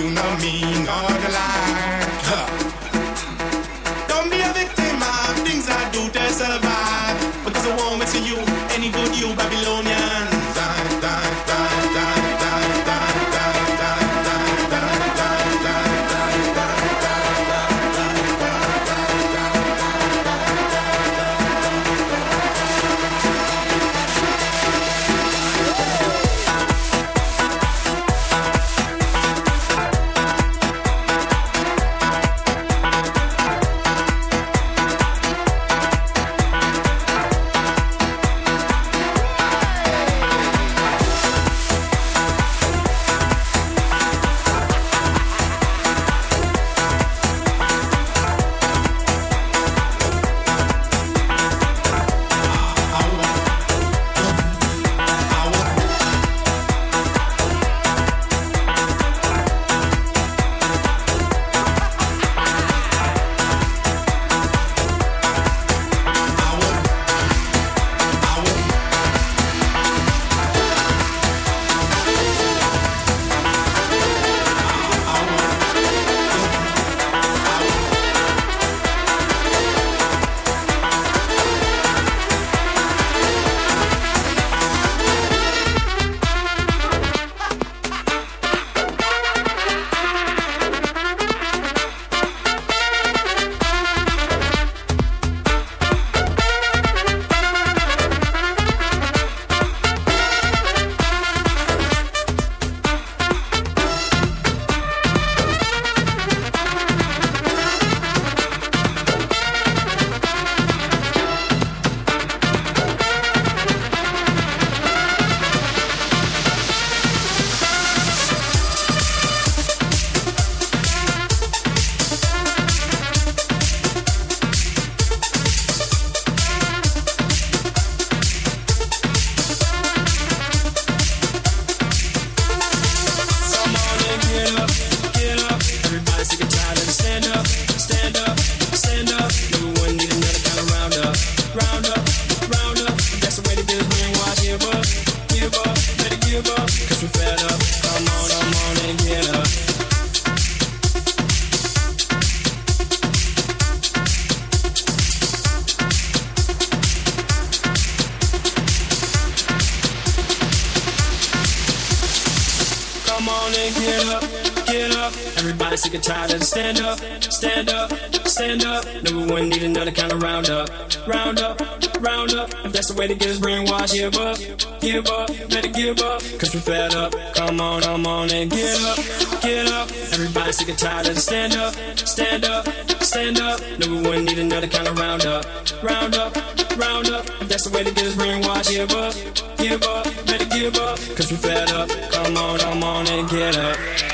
you know me. tired of the stand up, stand up, stand up. No, we wouldn't need another kind of round up, round up, round up. That's the way to get us brainwashed. Give up, give up, better give up. Cause we fed up. Come on, come on and get up.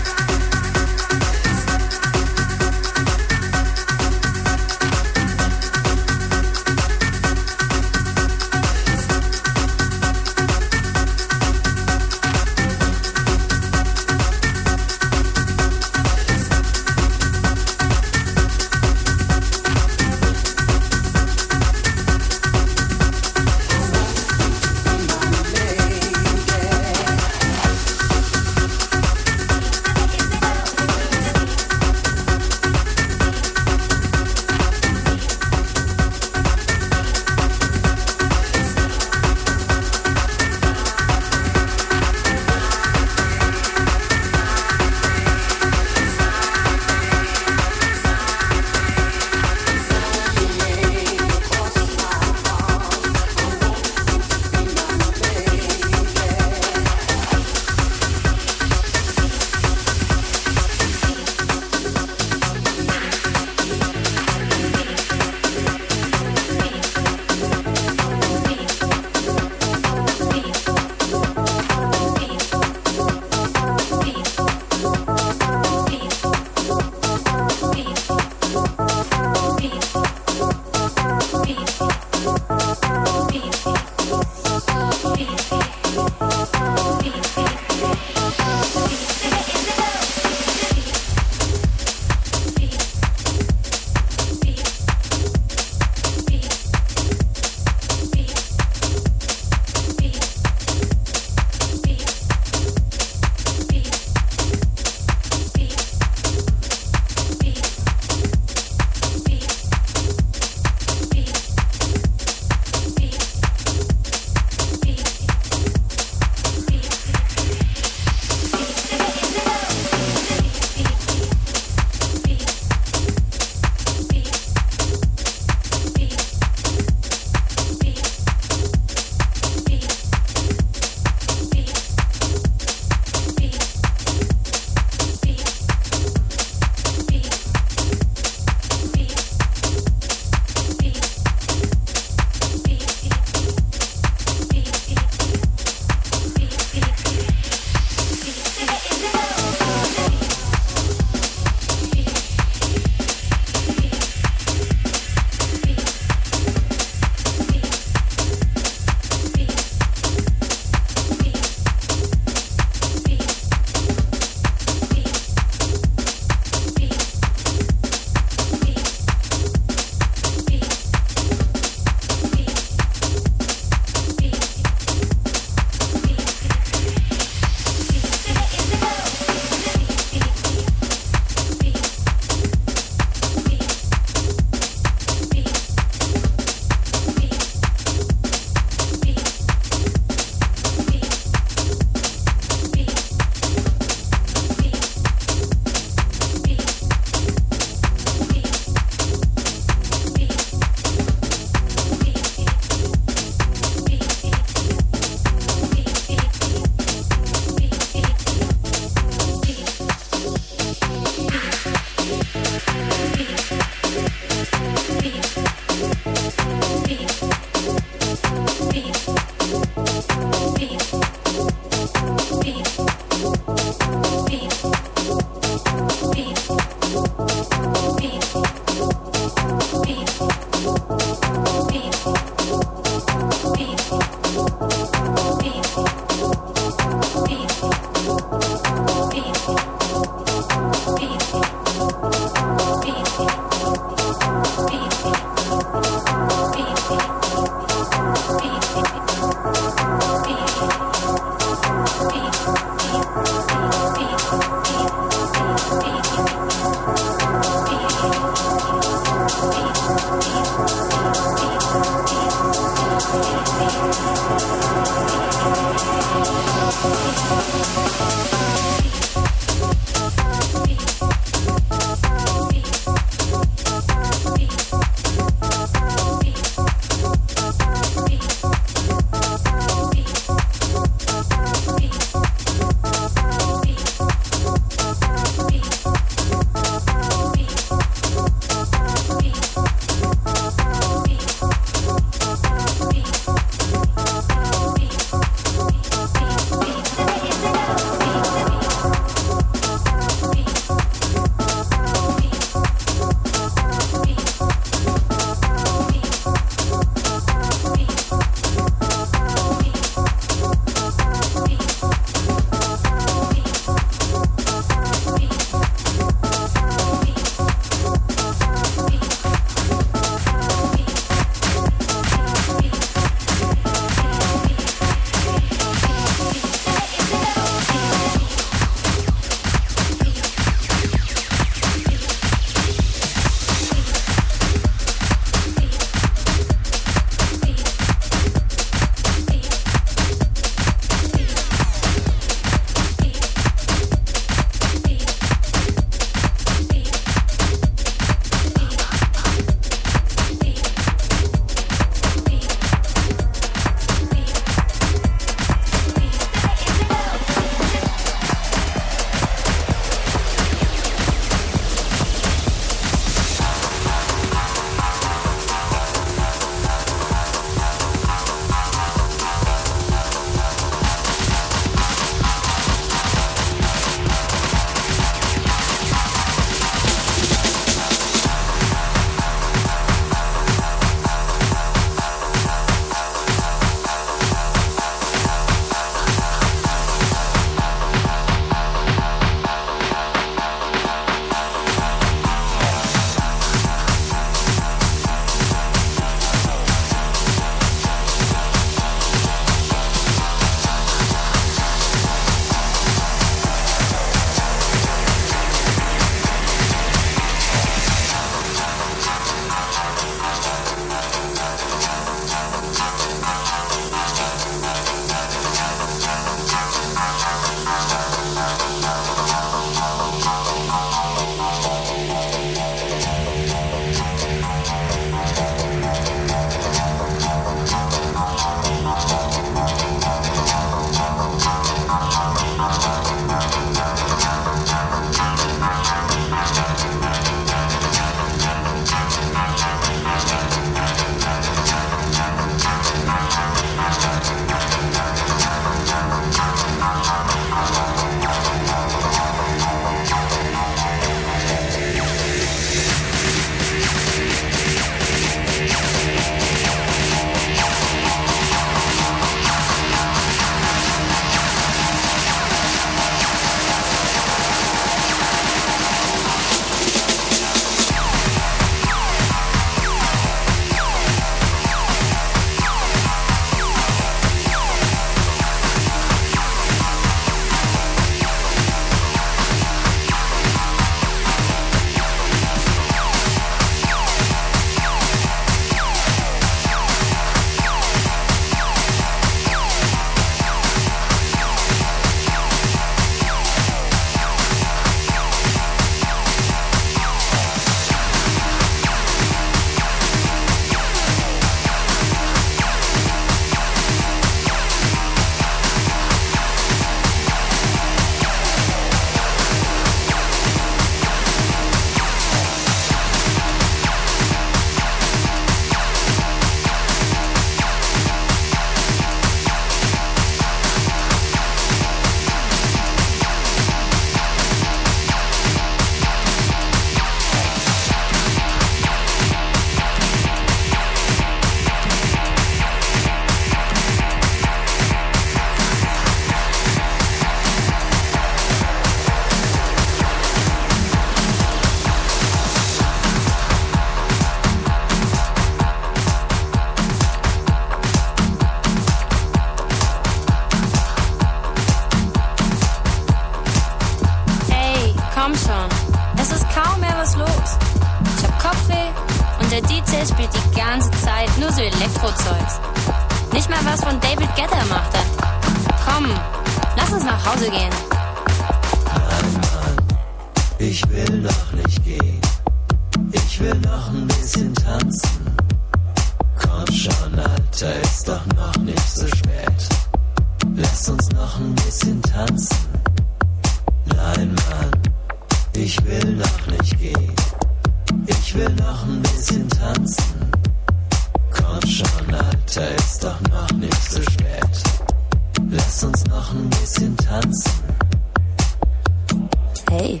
Hey,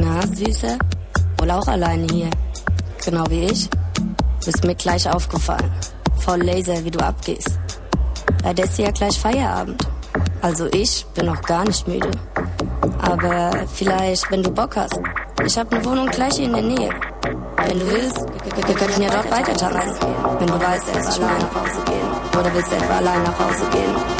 na, Süße? Wohl auch alleine hier. Genau wie ich. Bist mir gleich aufgefallen. Voll laser, wie du abgehst. Leider ist ja gleich Feierabend. Also ich bin noch gar nicht müde. Aber vielleicht, wenn du Bock hast. Ich habe eine Wohnung gleich hier in der Nähe. Wenn du willst, wir könnten ja dort weiter tanzen. Wenn du weißt, dass ich mal nach Hause gehen. Oder willst du etwa allein nach Hause gehen?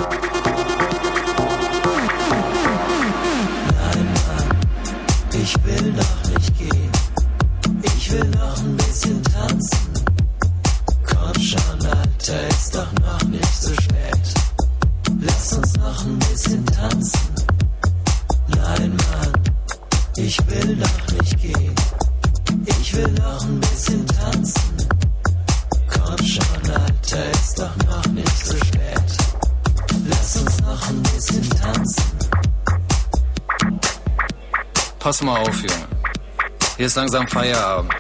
Hier ist langsam Feierabend.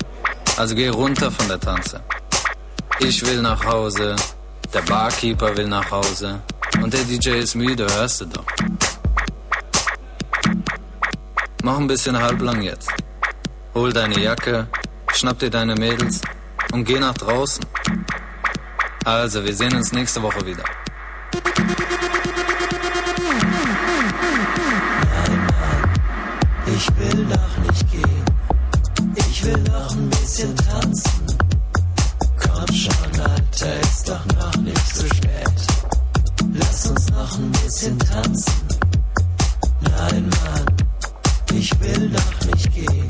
Also geh runter von der Tanze. Ich will nach Hause, der Barkeeper will nach Hause und der DJ ist müde, hörst du doch. Mach ein bisschen halblang jetzt. Hol deine Jacke, schnapp dir deine Mädels und geh nach draußen. Also, wir sehen uns nächste Woche wieder. Noch ein bisschen tanzen. Nein, Mann, ich will noch nicht gehen.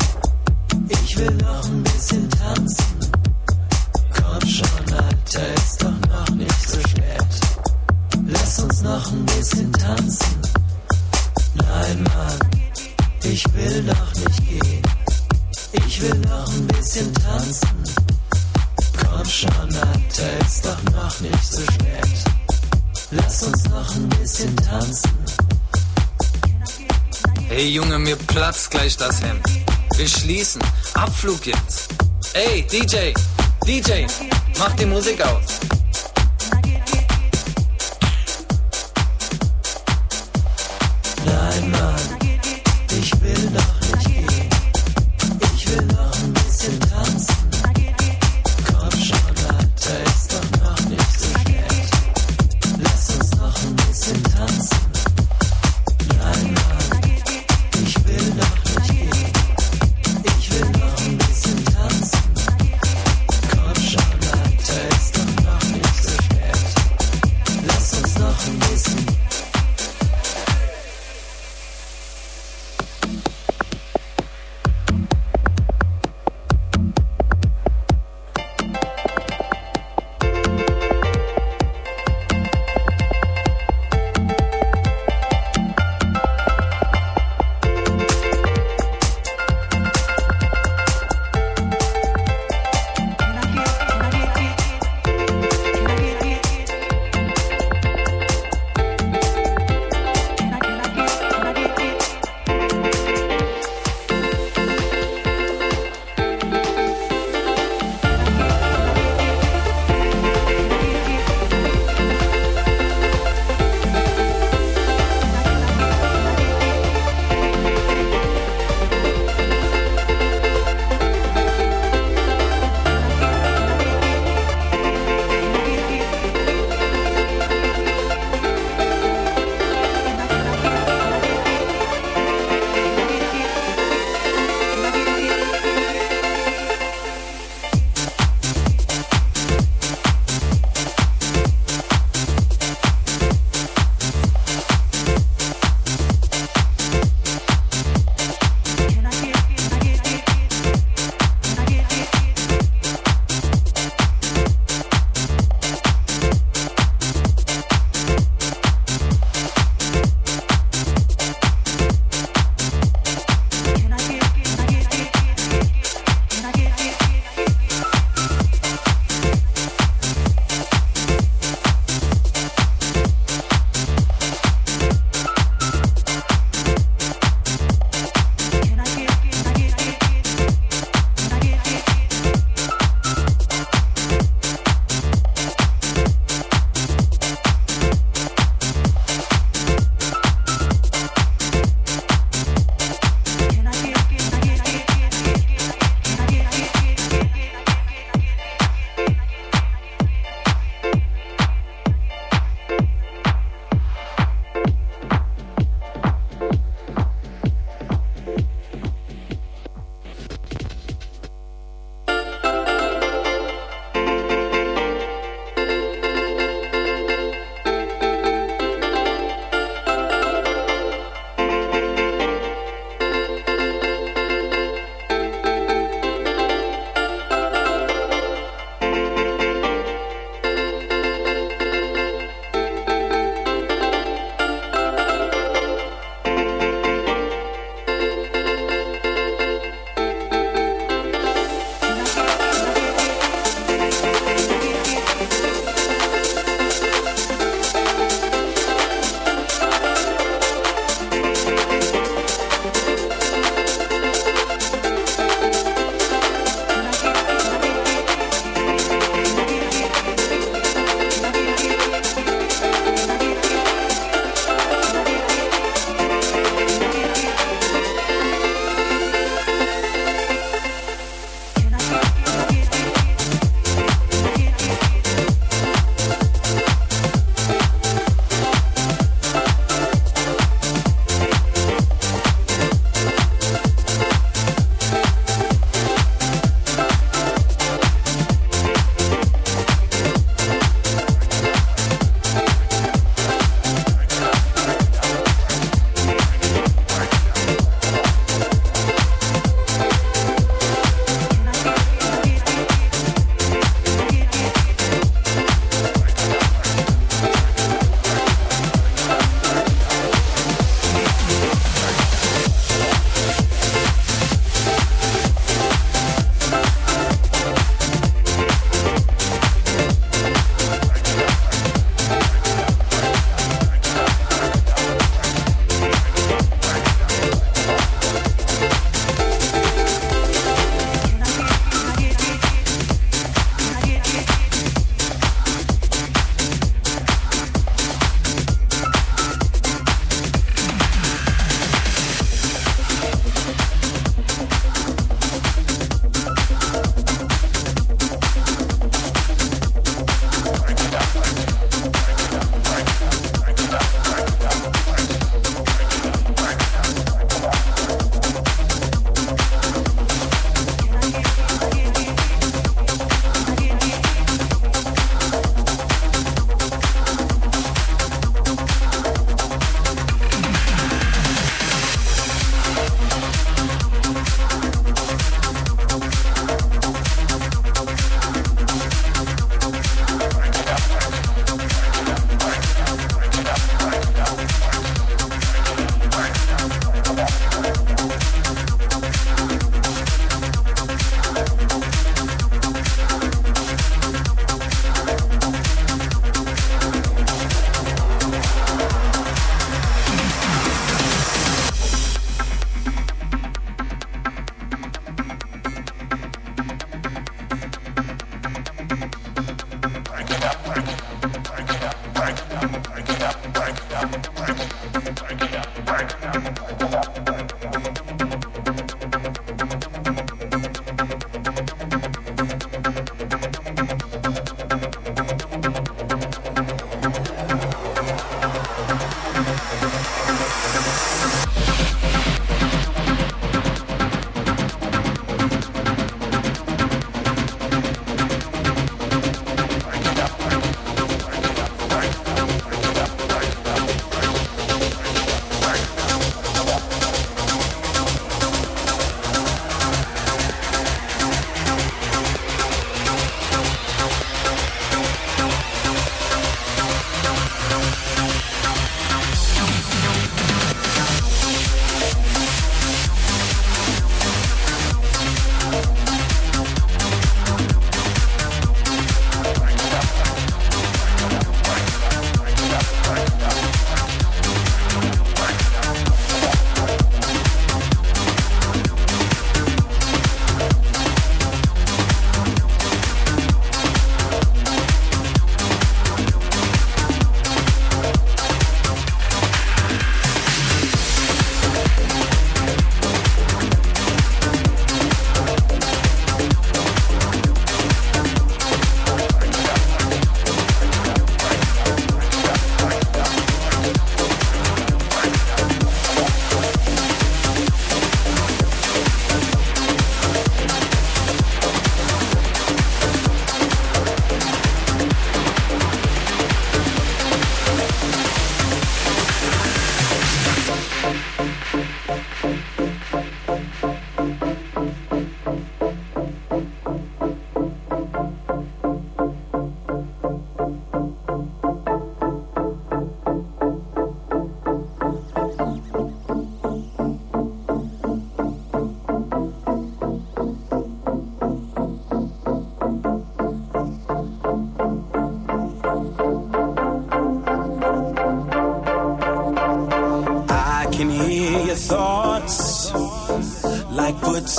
Ich will noch ein bisschen tanzen. Komm schon, Alter, ist doch noch nicht so spät. Lass uns noch ein bisschen tanzen. Nein, Mann. Ich will noch nicht gehen. Ich will noch ein bisschen tanzen. Komm schon, Alter, ist doch noch nicht so spät. Lass uns noch ein bisschen tanzen. Hey Junge, mir platzt gleich das Hemd. Wir schließen. Abflug jetzt. Ey, DJ, DJ, mach die Musik aus.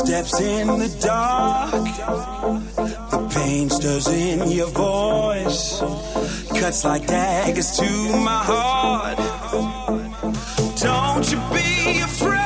Footsteps in the dark. The pain stirs in your voice, cuts like daggers to my heart. Don't you be afraid.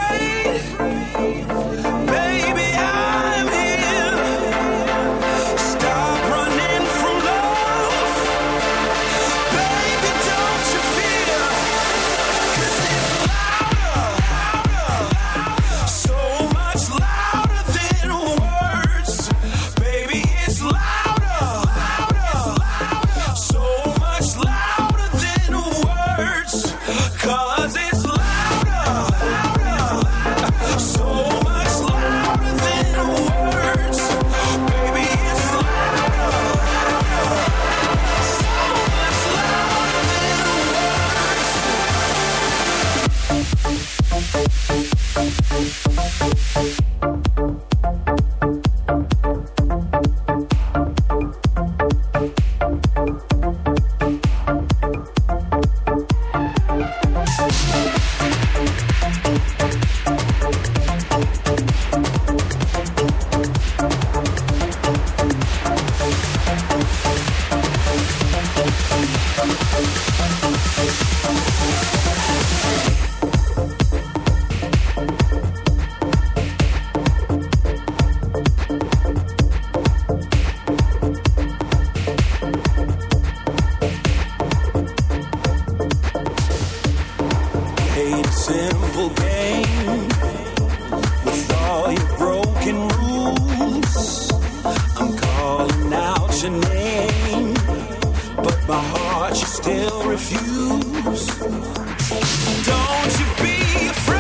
use. Don't you be afraid.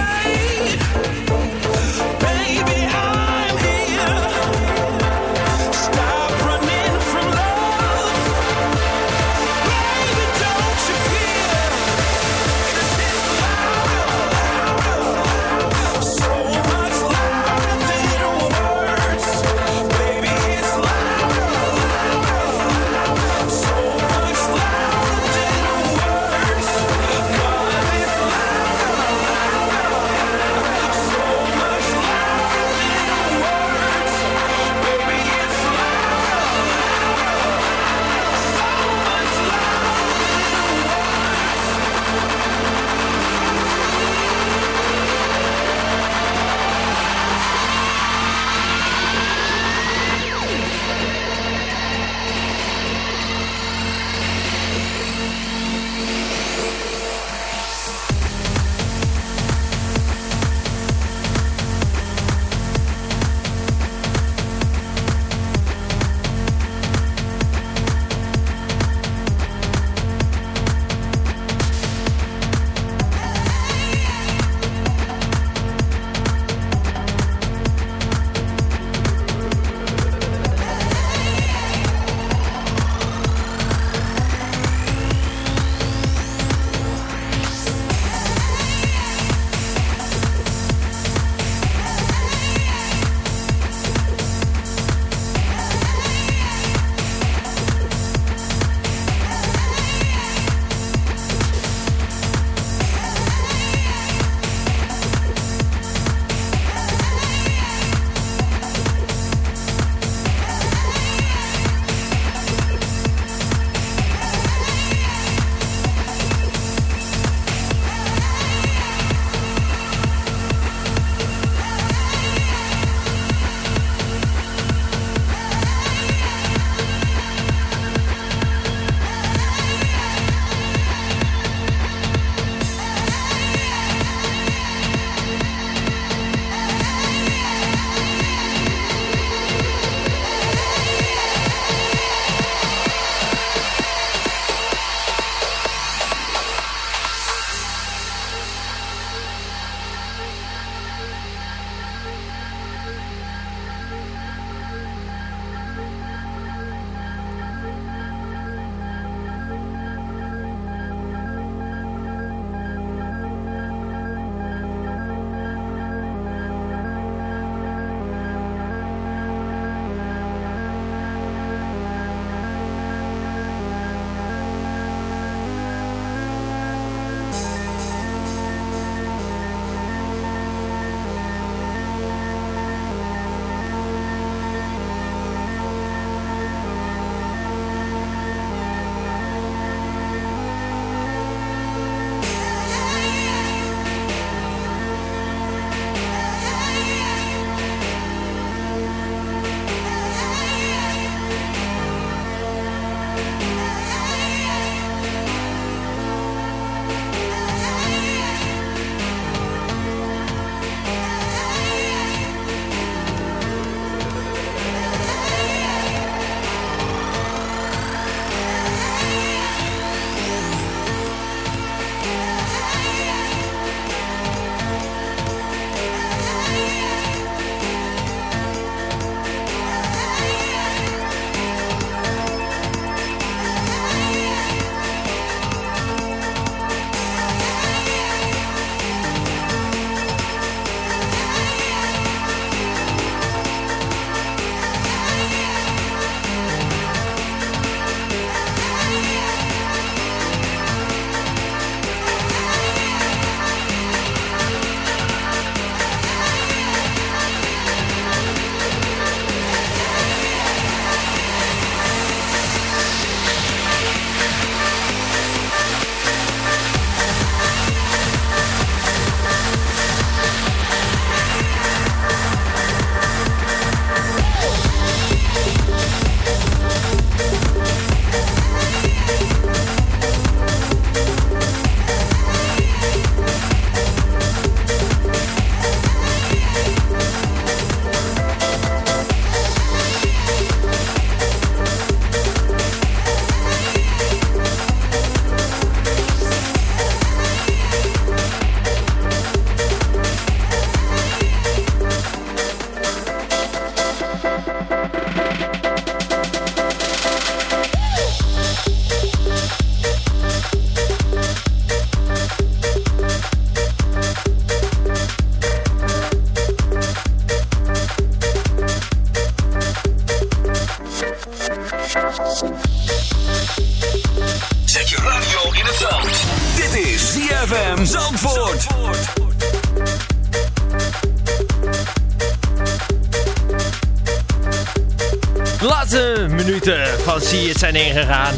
Laatste minuten van It zijn ingegaan.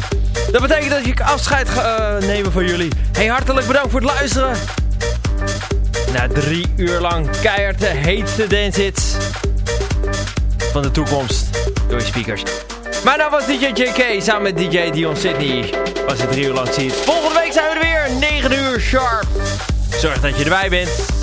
Dat betekent dat ik afscheid ga uh, nemen van jullie. Hey, hartelijk bedankt voor het luisteren. Na drie uur lang keihard de heetste dance van de toekomst door je speakers. Maar nou was DJ JK samen met DJ Dion Sydney. Was het drie uur lang ziet. Volgende week zijn we er weer, 9 uur sharp. Zorg dat je erbij bent.